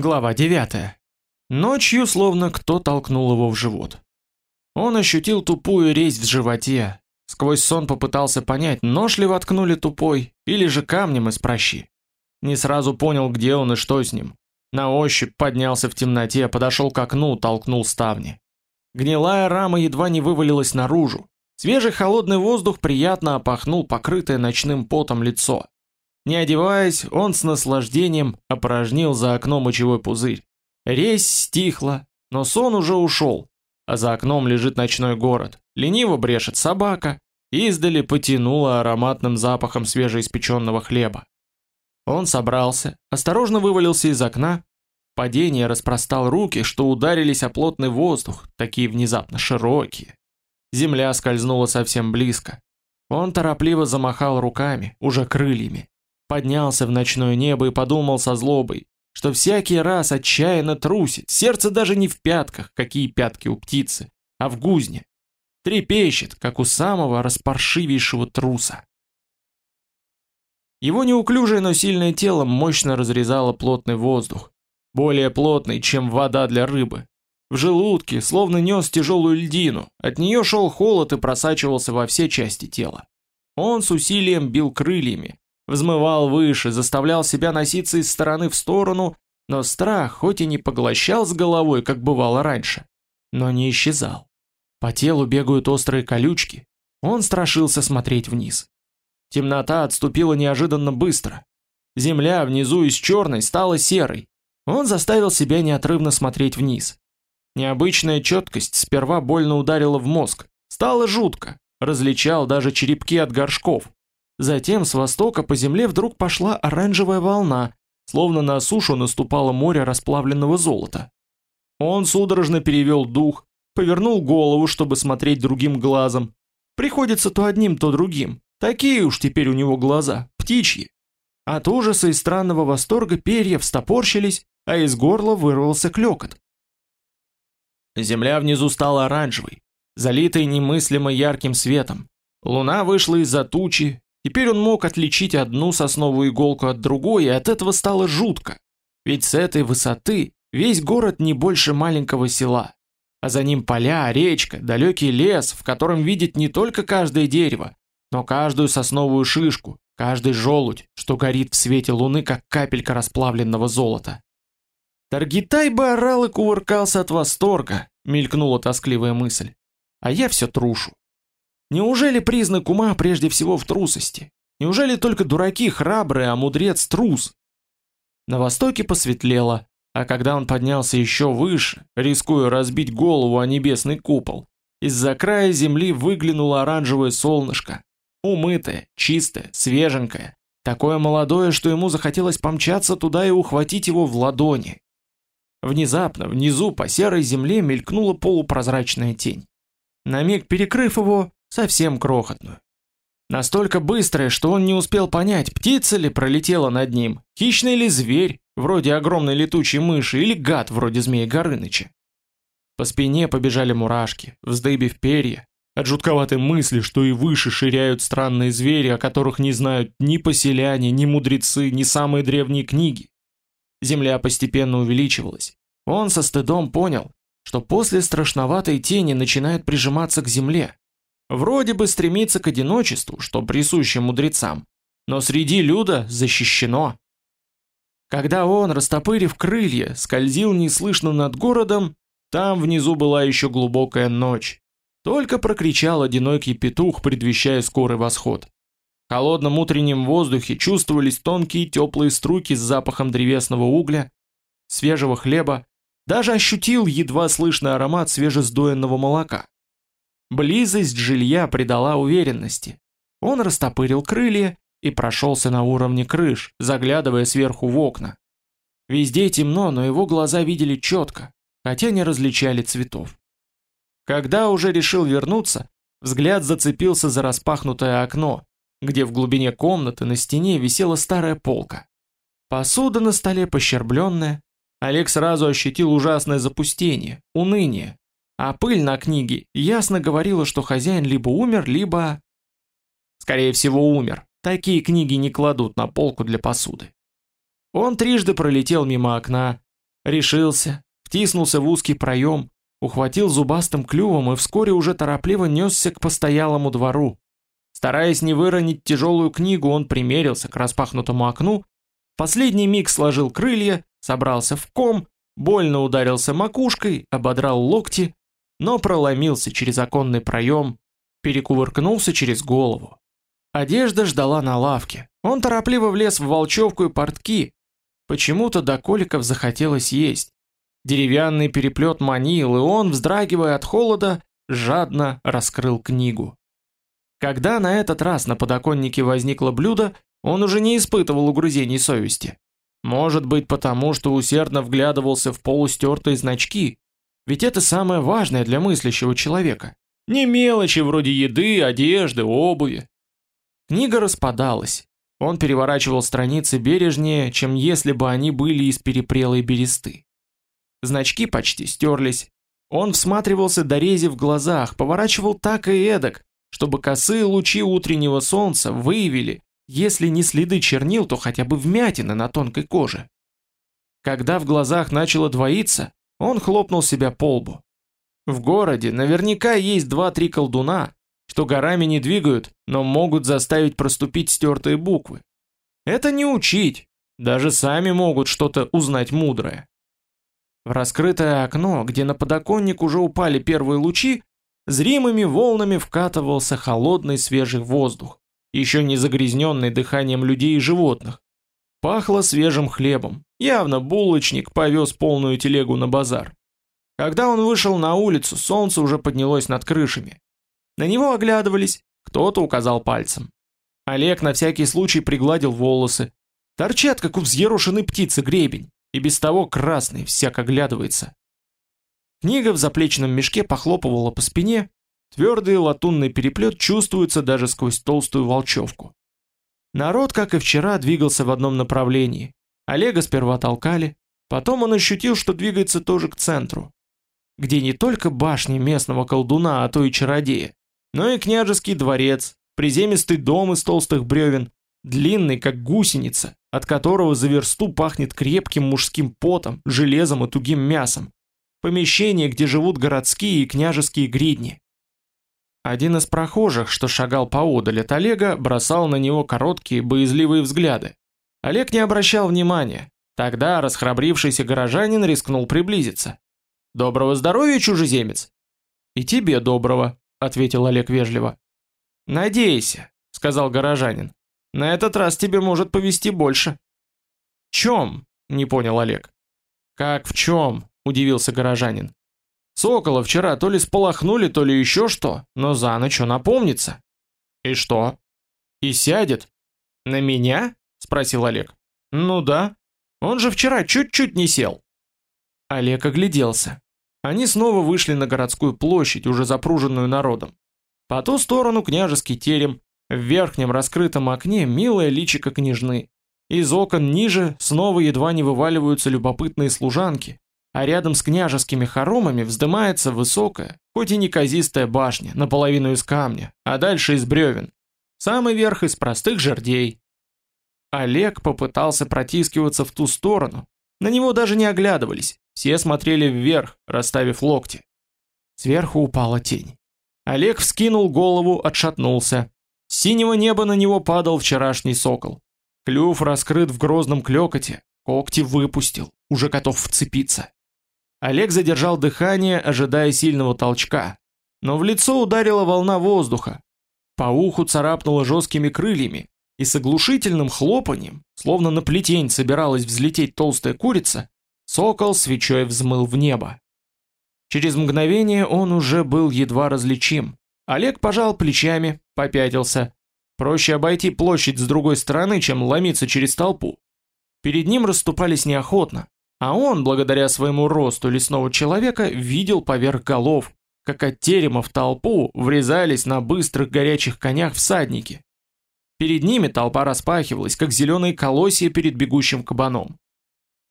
Глава 9. Ночью словно кто толкнул его в живот. Он ощутил тупую резь в животе. Сквозь сон попытался понять, нож ли воткнули тупой, или же камнем из прощи. Не сразу понял, где он и что с ним. На ощупь поднялся в темноте, подошел к окну, толкнул ставни. Гнилая рама едва не вывалилась наружу. Свежий холодный воздух приятно опахнул покрытое ночным потом лицо. Не одеваясь, он с наслаждением опорожнил за окном мочевой пузырь. Резь стихла, но сон уже ушел, а за окном лежит ночной город. Лениво брешет собака, издали потянуло ароматным запахом свежеиспеченного хлеба. Он собрался, осторожно вывалился из окна. Падение распростал руки, что ударились о плотный воздух, такие внезапно широкие. Земля скользнула совсем близко. Он торопливо замахал руками, уже крыльями поднялся в ночное небо и подумал со злобой, что всякий раз отчаянно трусит, сердце даже не в пятках, какие пятки у птицы, а в гузне. Трепещет, как у самого распаршивейшего труса. Его неуклюжее, но сильное тело мощно разрезало плотный воздух, более плотный, чем вода для рыбы. В желудке словно нес тяжелую льдину, от нее шел холод и просачивался во все части тела. Он с усилием бил крыльями, взмывал выше, заставлял себя носиться из стороны в сторону, но страх хоть и не поглощал с головой, как бывало раньше, но не исчезал. По телу бегают острые колючки. Он страшился смотреть вниз. Темнота отступила неожиданно быстро. Земля внизу из черной стала серой. Он заставил себя неотрывно смотреть вниз. Необычная четкость сперва больно ударила в мозг. Стало жутко. Различал даже черепки от горшков. Затем с востока по земле вдруг пошла оранжевая волна, словно на сушу наступало море расплавленного золота. Он судорожно перевел дух, повернул голову, чтобы смотреть другим глазом. Приходится то одним, то другим. Такие уж теперь у него глаза, птичьи. От ужаса и странного восторга перья встопорщились, а из горла вырвался клёкот. Земля внизу стала оранжевой, залитой немыслимо ярким светом. Луна вышла из-за тучи, Теперь он мог отличить одну сосновую иголку от другой, и от этого стало жутко. Ведь с этой высоты весь город не больше маленького села. А за ним поля, речка, далекий лес, в котором видит не только каждое дерево, но каждую сосновую шишку, каждый желудь, что горит в свете луны, как капелька расплавленного золота. Таргитай бы орал и кувыркался от восторга, мелькнула тоскливая мысль. А я все трушу. Неужели признак ума прежде всего в трусости? Неужели только дураки храбрые, а мудрец трус? На востоке посветлело, а когда он поднялся еще выше, рискуя разбить голову о небесный купол, из-за края земли выглянуло оранжевое солнышко, умытое, чистое, свеженькое, такое молодое, что ему захотелось помчаться туда и ухватить его в ладони. Внезапно внизу по серой земле мелькнула полупрозрачная тень. На миг перекрыв его, совсем крохотную. Настолько быстрая, что он не успел понять, птица ли пролетела над ним, хищный ли зверь, вроде огромной летучей мыши, или гад, вроде змея Горыныча. По спине побежали мурашки, вздыбив перья, от жутковатой мысли, что и выше ширяют странные звери, о которых не знают ни поселяне, ни мудрецы, ни самые древние книги. Земля постепенно увеличивалась. Он со стыдом понял, что после страшноватой тени начинает прижиматься к земле, Вроде бы стремится к одиночеству, что присуще мудрецам, но среди люда защищено. Когда он, растопырив крылья, скользил неслышно над городом, там внизу была еще глубокая ночь. Только прокричал одинокий петух, предвещая скорый восход. В холодном утреннем воздухе чувствовались тонкие теплые струйки с запахом древесного угля, свежего хлеба, даже ощутил едва слышный аромат свежесдоенного молока. Близость жилья придала уверенности. Он растопырил крылья и прошелся на уровне крыш, заглядывая сверху в окна. Везде темно, но его глаза видели четко, хотя не различали цветов. Когда уже решил вернуться, взгляд зацепился за распахнутое окно, где в глубине комнаты на стене висела старая полка. Посуда на столе пощербленная. Олег сразу ощутил ужасное запустение, уныние, а пыль на книге ясно говорила, что хозяин либо умер, либо... Скорее всего, умер. Такие книги не кладут на полку для посуды. Он трижды пролетел мимо окна, Решился, втиснулся в узкий проем, ухватил зубастым клювом и вскоре уже торопливо несся к постоялому двору. Стараясь не выронить тяжелую книгу, он примерился к распахнутому окну, последний миг сложил крылья, собрался в ком, больно ударился макушкой, ободрал локти, но проломился через оконный проем, перекувыркнулся через голову. Одежда ждала на лавке. Он торопливо влез в волчевку и портки. Почему-то до коликов захотелось есть. Деревянный переплет манил, и он, вздрагивая от холода, жадно раскрыл книгу. Когда на этот раз на подоконнике возникло блюдо, он уже не испытывал угрызений совести. Может быть потому, что усердно вглядывался в полустертые значки, ведь это самое важное для мыслящего человека. Не мелочи вроде еды, одежды, обуви. Книга распадалась. Он переворачивал страницы бережнее, чем если бы они были из перепрелой бересты. Значки почти стерлись. Он всматривался до рези в глазах, поворачивал так и эдак, чтобы косые лучи утреннего солнца выявили, если не следы чернил, то хотя бы вмятины на тонкой коже. Когда в глазах начало двоиться, он хлопнул себя по лбу. В городе наверняка есть два-три колдуна, что горами не двигают, но могут заставить проступить стертые буквы. Это не учить, даже сами могут что-то узнать мудрое. В раскрытое окно, где на подоконник уже упали первые лучи, зримыми волнами вкатывался холодный свежий воздух, еще не загрязненный дыханием людей и животных. Пахло свежим хлебом, явно булочник повез полную телегу на базар. Когда он вышел на улицу, солнце уже поднялось над крышами. На него оглядывались, кто-то указал пальцем. Олег на всякий случай пригладил волосы. Торчат, как у взъерошенной птицы, гребень и без того красный, всяк оглядывается. Книга в заплечном мешке похлопывала по спине, твердый латунный переплет чувствуется даже сквозь толстую волчевку. Народ, как и вчера, двигался в одном направлении. Олега сперва толкали, потом он ощутил, что двигается тоже к центру, где не только башни местного колдуна, а то и чародея, но и княжеский дворец, приземистый дом из толстых бревен, длинный, как гусеница, от которого за версту пахнет крепким мужским потом, железом и тугим мясом. Помещение, где живут городские и княжеские гридни. Один из прохожих, что шагал поодаль от Олега, бросал на него короткие, боязливые взгляды. Олег не обращал внимания. Тогда расхрабрившийся горожанин рискнул приблизиться. «Доброго здоровья, чужеземец!» «И тебе доброго», — ответил Олег вежливо. «Надейся», — сказал горожанин. На этот раз тебе может повести больше. Чем? Не понял Олег. Как в чем? Удивился горожанин. Сокола вчера то ли сполохнули, то ли еще что, но за ночь он опомнится. И что? И сядет? На меня? Спросил Олег. Ну да. Он же вчера чуть-чуть не сел. Олег огляделся. Они снова вышли на городскую площадь, уже запруженную народом. По ту сторону княжеский терем, в верхнем раскрытом окне милое личико княжны. Из окон ниже снова едва не вываливаются любопытные служанки, а рядом с княжескими хоромами вздымается высокая, хоть и неказистая башня, наполовину из камня, а дальше из бревен. Самый верх из простых жердей. Олег попытался протискиваться в ту сторону. На него даже не оглядывались, все смотрели вверх, расставив локти. Сверху упала тень. Олег вскинул голову, отшатнулся. С синего неба на него падал вчерашний сокол. Клюв раскрыт в грозном клёкоте, когти выпустил, уже готов вцепиться. Олег задержал дыхание, ожидая сильного толчка, но в лицо ударила волна воздуха. По уху царапнуло жесткими крыльями, и с оглушительным хлопанием, словно на плетень собиралась взлететь толстая курица, сокол свечой взмыл в небо. Через мгновение он уже был едва различим, Олег пожал плечами, попятился. Проще обойти площадь с другой стороны, чем ломиться через толпу. Перед ним расступались неохотно, а он, благодаря своему росту лесного человека, видел поверх голов, как от терема в толпу врезались на быстрых горячих конях всадники. Перед ними толпа распахивалась, как зеленые колосья перед бегущим кабаном.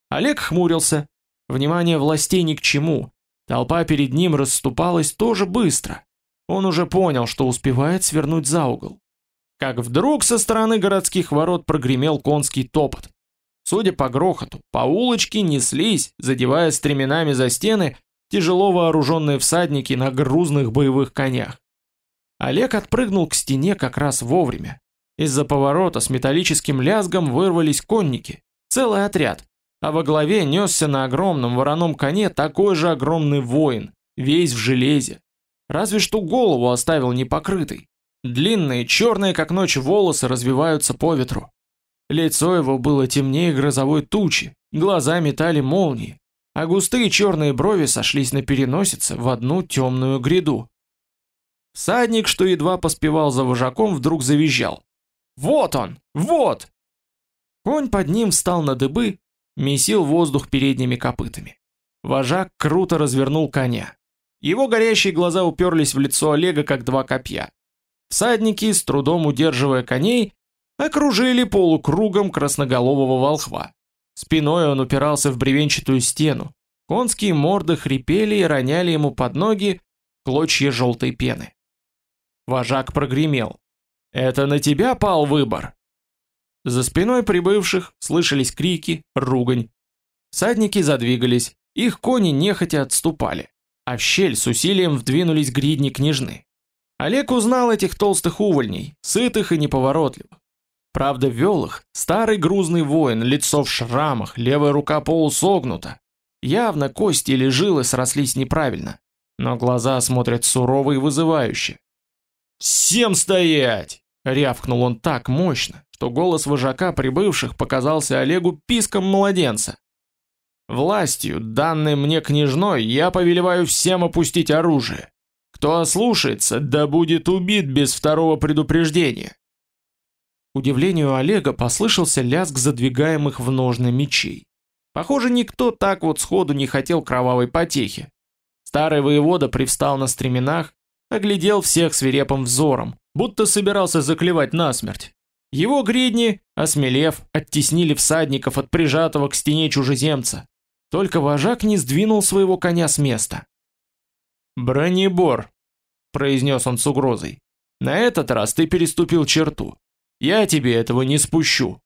Олег хмурился. Внимание властей ни к чему. Толпа перед ним расступалась тоже быстро. Он уже понял, что успевает свернуть за угол. Как вдруг со стороны городских ворот прогремел конский топот. Судя по грохоту, по улочке неслись, задевая стременами за стены, тяжело вооруженные всадники на грузных боевых конях. Олег отпрыгнул к стене как раз вовремя. Из-за поворота с металлическим лязгом вырвались конники, целый отряд, а во главе несся на огромном вороном коне такой же огромный воин, весь в железе. Разве что голову оставил непокрытой. Длинные, черные как ночь волосы развиваются по ветру. Лицо его было темнее грозовой тучи, глаза метали молнии, а густые черные брови сошлись на переносице в одну темную гряду. Садник, что едва поспевал за вожаком, вдруг завизжал. «Вот он! Вот!» Конь под ним встал на дыбы, месил воздух передними копытами. Вожак круто развернул коня. Его горящие глаза уперлись в лицо Олега, как два копья. Всадники, с трудом удерживая коней, окружили полукругом красноголового волхва. Спиной он упирался в бревенчатую стену. Конские морды хрипели и роняли ему под ноги клочья желтой пены. Вожак прогремел. «Это на тебя пал выбор!» За спиной прибывших слышались крики, ругань. Садники задвигались, их кони нехотя отступали, а в щель с усилием вдвинулись гридни княжны. Олег узнал этих толстых увольней, сытых и неповоротливых. Правда, вел их старый грузный воин, лицо в шрамах, левая рука полусогнута. Явно кости или жилы срослись неправильно, но глаза смотрят сурово и вызывающе. «Всем стоять!» — рявкнул он так мощно, что голос вожака прибывших показался Олегу писком младенца. «Властью, данной мне княжной, я повелеваю всем опустить оружие. Кто ослушается, да будет убит без второго предупреждения удивлению Олега послышался лязг задвигаемых в ножны мечей. Похоже, никто так вот сходу не хотел кровавой потехи. Старый воевода привстал на стременах, оглядел всех свирепым взором, будто собирался заклевать насмерть. Его гридни, осмелев, оттеснили всадников от прижатого к стене чужеземца. Только вожак не сдвинул своего коня с места. «Бронебор», — произнес он с угрозой, — «на этот раз ты переступил черту. Я тебе этого не спущу.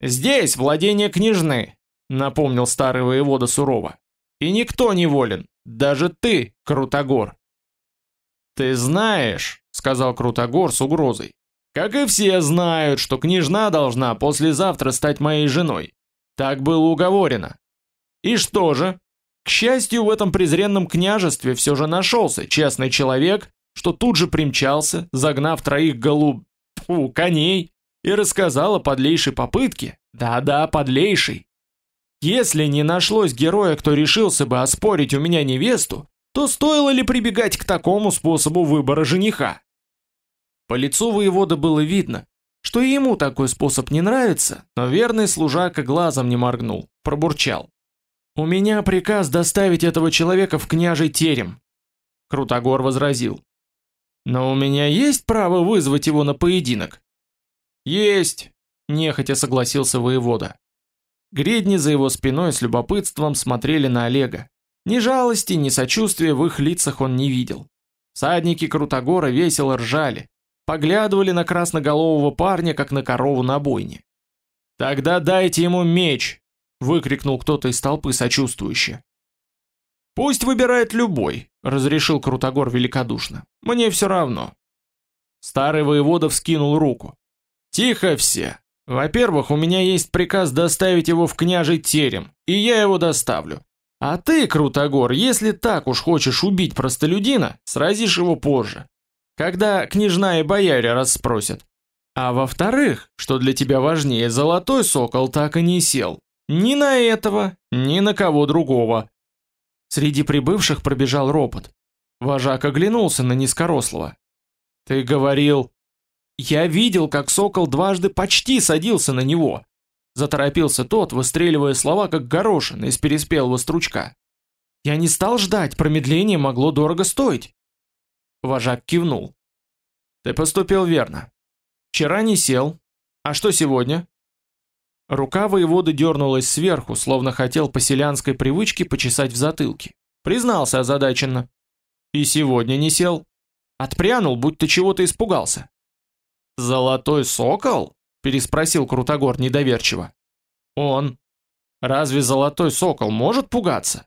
Здесь владение княжны, напомнил старый воевода сурово. И никто не волен, даже ты, Крутогор. Ты знаешь, сказал Крутогор с угрозой. Как и все знают, что княжна должна послезавтра стать моей женой. Так было уговорено. И что же? К счастью, в этом презренном княжестве все же нашелся честный человек, что тут же примчался, загнав троих голуб фу, коней, и рассказал о подлейшей попытке. Да-да, подлейшей. Если не нашлось героя, кто решился бы оспорить у меня невесту, то стоило ли прибегать к такому способу выбора жениха? По лицу воевода было видно, что и ему такой способ не нравится, но верный служака глазом не моргнул, пробурчал. «У меня приказ доставить этого человека в княжий терем». Крутогор возразил. Но у меня есть право вызвать его на поединок? Есть, нехотя согласился воевода. Гредни за его спиной с любопытством смотрели на Олега. Ни жалости, ни сочувствия в их лицах он не видел. Садники Крутогора весело ржали, поглядывали на красноголового парня, как на корову на бойне. «Тогда дайте ему меч!» — выкрикнул кто-то из толпы сочувствующе. «Пусть выбирает любой», — разрешил Крутогор великодушно. «Мне все равно». Старый воевода вскинул руку. «Тихо все! Во-первых, у меня есть приказ доставить его в княжий терем, и я его доставлю. А ты, Крутогор, если так уж хочешь убить простолюдина, сразишь его позже, когда княжна и бояре расспросят. А во-вторых, что для тебя важнее, золотой сокол так и не сел. Ни на этого, ни на кого другого. Среди прибывших пробежал ропот. Вожак оглянулся на низкорослого. «Ты говорил...» «Я видел, как сокол дважды почти садился на него!» Заторопился тот, выстреливая слова, как горошина из переспелого стручка. «Я не стал ждать, промедление могло дорого стоить!» Вожак кивнул. «Ты поступил верно. Вчера не сел. А что сегодня?» Рука воеводы дернулась сверху, словно хотел по селянской привычке почесать в затылке. Признался озадаченно. И сегодня не сел. Отпрянул, будто чего-то испугался. «Золотой сокол?» – переспросил Крутогор недоверчиво. Он. Разве золотой сокол может пугаться?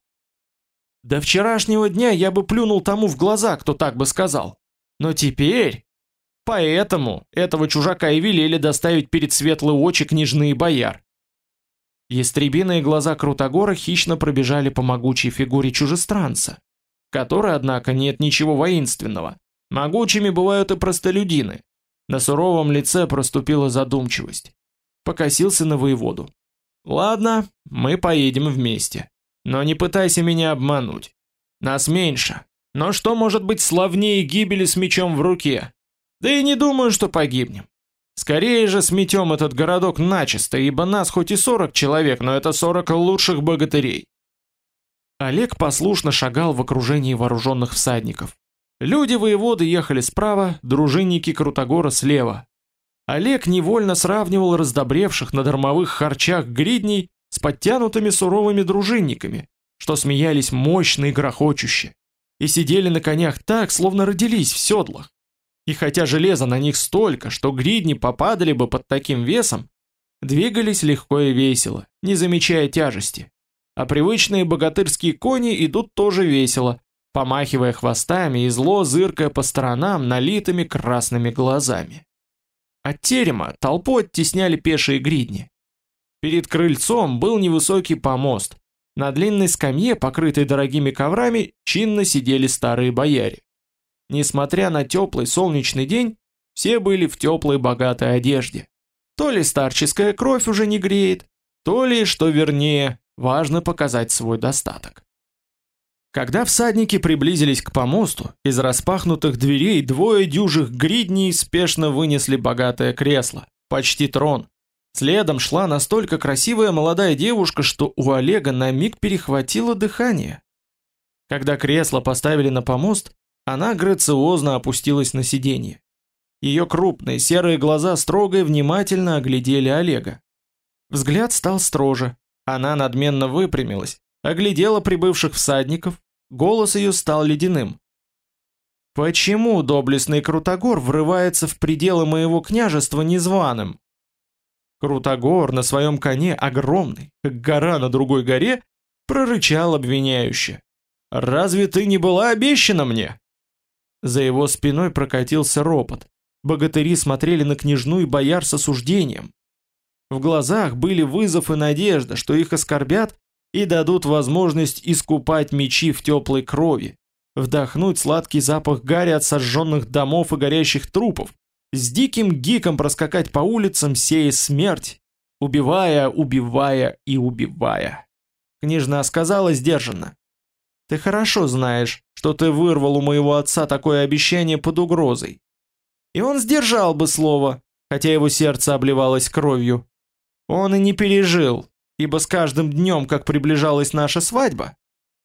До вчерашнего дня я бы плюнул тому в глаза, кто так бы сказал. Но теперь... Поэтому этого чужака и велели доставить перед светлые очи княжны и бояр. Ястребиные глаза Крутогора хищно пробежали по могучей фигуре чужестранца, в которой, однако, нет ничего воинственного. Могучими бывают и простолюдины. На суровом лице проступила задумчивость. Покосился на воеводу. «Ладно, мы поедем вместе. Но не пытайся меня обмануть. Нас меньше. Но что может быть славнее гибели с мечом в руке? Да и не думаю, что погибнем. Скорее же сметем этот городок начисто, ибо нас хоть и 40 человек, но это 40 лучших богатырей. Олег послушно шагал в окружении вооруженных всадников. Люди воеводы ехали справа, дружинники Крутогора слева. Олег невольно сравнивал раздобревших на дармовых харчах гридней с подтянутыми суровыми дружинниками, что смеялись мощно и грохочуще, и сидели на конях так, словно родились в седлах. И хотя железа на них столько, что гридни попадали бы под таким весом, двигались легко и весело, не замечая тяжести. А привычные богатырские кони идут тоже весело, помахивая хвостами и зло зыркая по сторонам налитыми красными глазами. От терема толпу оттесняли пешие гридни. Перед крыльцом был невысокий помост. На длинной скамье, покрытой дорогими коврами, чинно сидели старые бояре. Несмотря на теплый солнечный день, все были в теплой богатой одежде. То ли старческая кровь уже не греет, то ли, что вернее, важно показать свой достаток. Когда всадники приблизились к помосту, из распахнутых дверей двое дюжих гридней спешно вынесли богатое кресло, почти трон. Следом шла настолько красивая молодая девушка, что у Олега на миг перехватило дыхание. Когда кресло поставили на помост, она грациозно опустилась на сиденье. Ее крупные серые глаза строго и внимательно оглядели Олега. Взгляд стал строже. Она надменно выпрямилась, оглядела прибывших всадников, голос ее стал ледяным. «Почему доблестный Крутогор врывается в пределы моего княжества незваным?» Крутогор на своем коне, огромный, как гора на другой горе, прорычал обвиняюще. «Разве ты не была обещана мне?» За его спиной прокатился ропот. Богатыри смотрели на княжну и бояр с осуждением. В глазах были вызов и надежда, что их оскорбят и дадут возможность искупать мечи в теплой крови, вдохнуть сладкий запах гари от сожженных домов и горящих трупов, с диким гиком проскакать по улицам, сея смерть, убивая, убивая и убивая. Княжна сказала сдержанно. Ты хорошо знаешь, что ты вырвал у моего отца такое обещание под угрозой. И он сдержал бы слово, хотя его сердце обливалось кровью. Он и не пережил, ибо с каждым днем, как приближалась наша свадьба,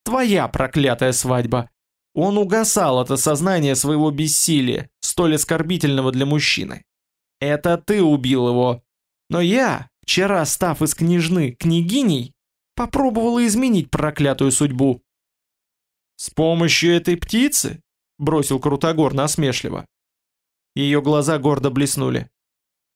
твоя проклятая свадьба, он угасал от осознания своего бессилия, столь оскорбительного для мужчины. Это ты убил его. Но я, вчера став из княжны княгиней, попробовала изменить проклятую судьбу. «С помощью этой птицы?» — бросил Крутогор насмешливо. Ее глаза гордо блеснули.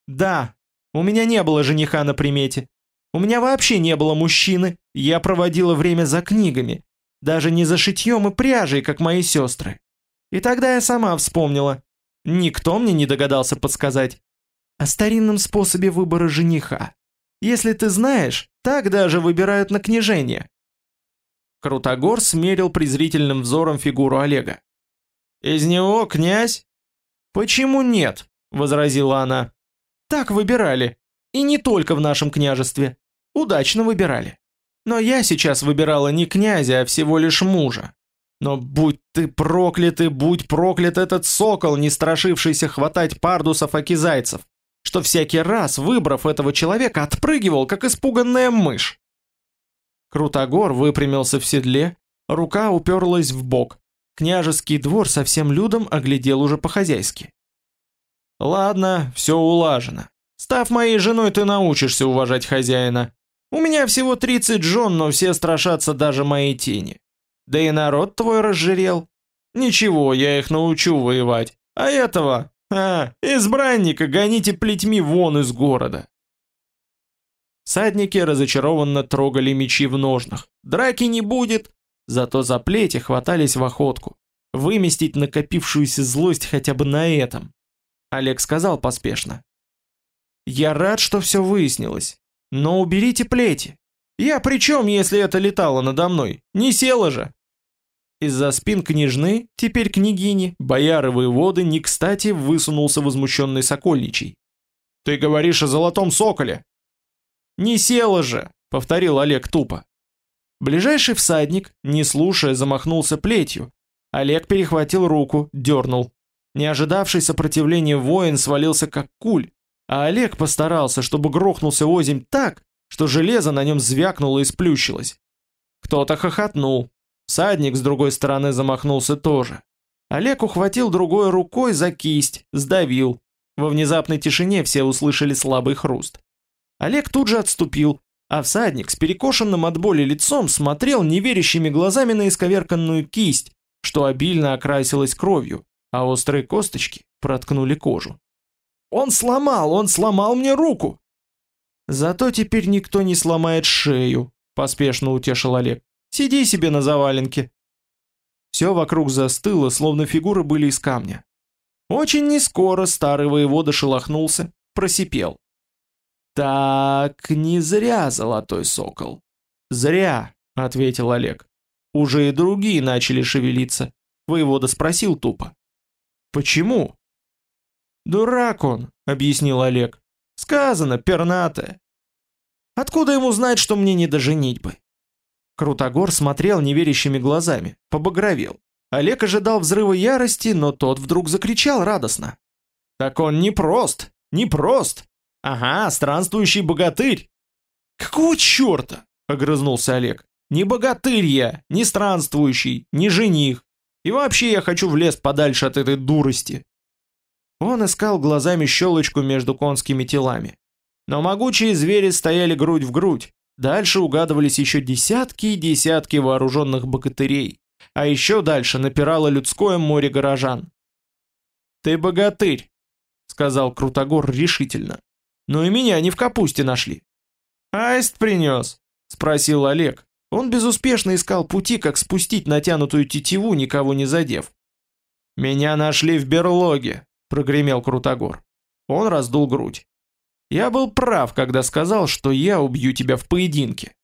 «Да, у меня не было жениха на примете. У меня вообще не было мужчины, я проводила время за книгами, даже не за шитьем и пряжей, как мои сестры. И тогда я сама вспомнила. Никто мне не догадался подсказать. О старинном способе выбора жениха. Если ты знаешь, так даже выбирают на княжение. Крутогор смерил презрительным взором фигуру Олега. «Из него князь?» «Почему нет?» — возразила она. «Так выбирали. И не только в нашем княжестве. Удачно выбирали. Но я сейчас выбирала не князя, а всего лишь мужа. Но будь ты проклятый, будь проклят этот сокол, не страшившийся хватать пардусов аки зайцев, что всякий раз, выбрав этого человека, отпрыгивал, как испуганная мышь. Крутогор выпрямился в седле, рука уперлась в бок. Княжеский двор со всем людом оглядел уже по-хозяйски. «Ладно, все улажено. Став моей женой, ты научишься уважать хозяина. У меня всего 30 жен, но все страшатся даже моей тени. Да и народ твой разжирел. Ничего, я их научу воевать. А этого, а, избранника гоните плетьми вон из города». Садники разочарованно трогали мечи в ножнах. Драки не будет, зато за плети хватались в охотку. Выместить накопившуюся злость хотя бы на этом. Олег сказал поспешно. «Я рад, что все выяснилось. Но уберите плети. Я при чем, если это летало надо мной? Не села же!» Из-за спин княжны, теперь княгини, бояры воеводы, не кстати высунулся возмущенный Сокольничий. «Ты говоришь о золотом соколе!» «Не села же!» — повторил Олег тупо. Ближайший всадник, не слушая, замахнулся плетью. Олег перехватил руку, дернул. Не ожидавший сопротивления воин свалился как куль, а Олег постарался, чтобы грохнулся озимь так, что железо на нем звякнуло и сплющилось. Кто-то хохотнул, Садник с другой стороны замахнулся тоже. Олег ухватил другой рукой за кисть, сдавил. Во внезапной тишине все услышали слабый хруст. Олег тут же отступил, а всадник с перекошенным от боли лицом смотрел неверящими глазами на исковерканную кисть, что обильно окрасилась кровью, а острые косточки проткнули кожу. «Он сломал! Он сломал мне руку!» «Зато теперь никто не сломает шею», — поспешно утешил Олег. Сиди себе на заваленке. Все вокруг застыло, словно фигуры были из камня. Очень нескоро старый воевода шелохнулся, просипел. Так, не зря золотой сокол. Зря, ответил Олег. Уже и другие начали шевелиться. Воевода спросил тупо. Почему? Дурак он, объяснил Олег. Сказано, пернатое. Откуда ему знать, что мне не до женитьбы? Крутогор смотрел неверящими глазами, побагровел. Олег ожидал взрыва ярости, но тот вдруг закричал радостно. «Так он не прост! Не прост! Ага, странствующий богатырь!» «Какого черта?» — огрызнулся Олег. «Не богатырь я, не странствующий, не жених. И вообще я хочу в лес подальше от этой дурости». Он искал глазами щелочку между конскими телами. Но могучие звери стояли грудь в грудь, Дальше угадывались еще десятки и десятки вооруженных богатырей, а еще дальше напирало людское море горожан. «Ты богатырь», — сказал Крутогор решительно. «Но и меня не в капусте нашли». «Аист принес», — спросил Олег. Он безуспешно искал пути, как спустить натянутую тетиву, никого не задев. «Меня нашли в берлоге», — прогремел Крутогор. Он раздул грудь. Я был прав, когда сказал, что я убью тебя в поединке.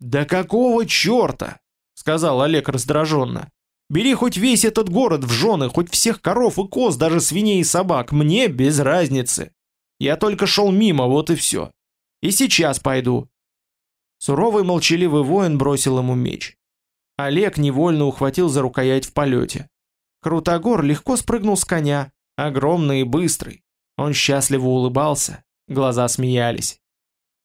Да какого черта? сказал Олег раздраженно. Бери хоть весь этот город в жены, хоть всех коров и коз, даже свиней и собак, мне без разницы. Я только шел мимо, вот и все. И сейчас пойду. Суровый молчаливый воин бросил ему меч. Олег невольно ухватил за рукоять в полете. Крутогор легко спрыгнул с коня, огромный и быстрый. Он счастливо улыбался, Глаза смеялись.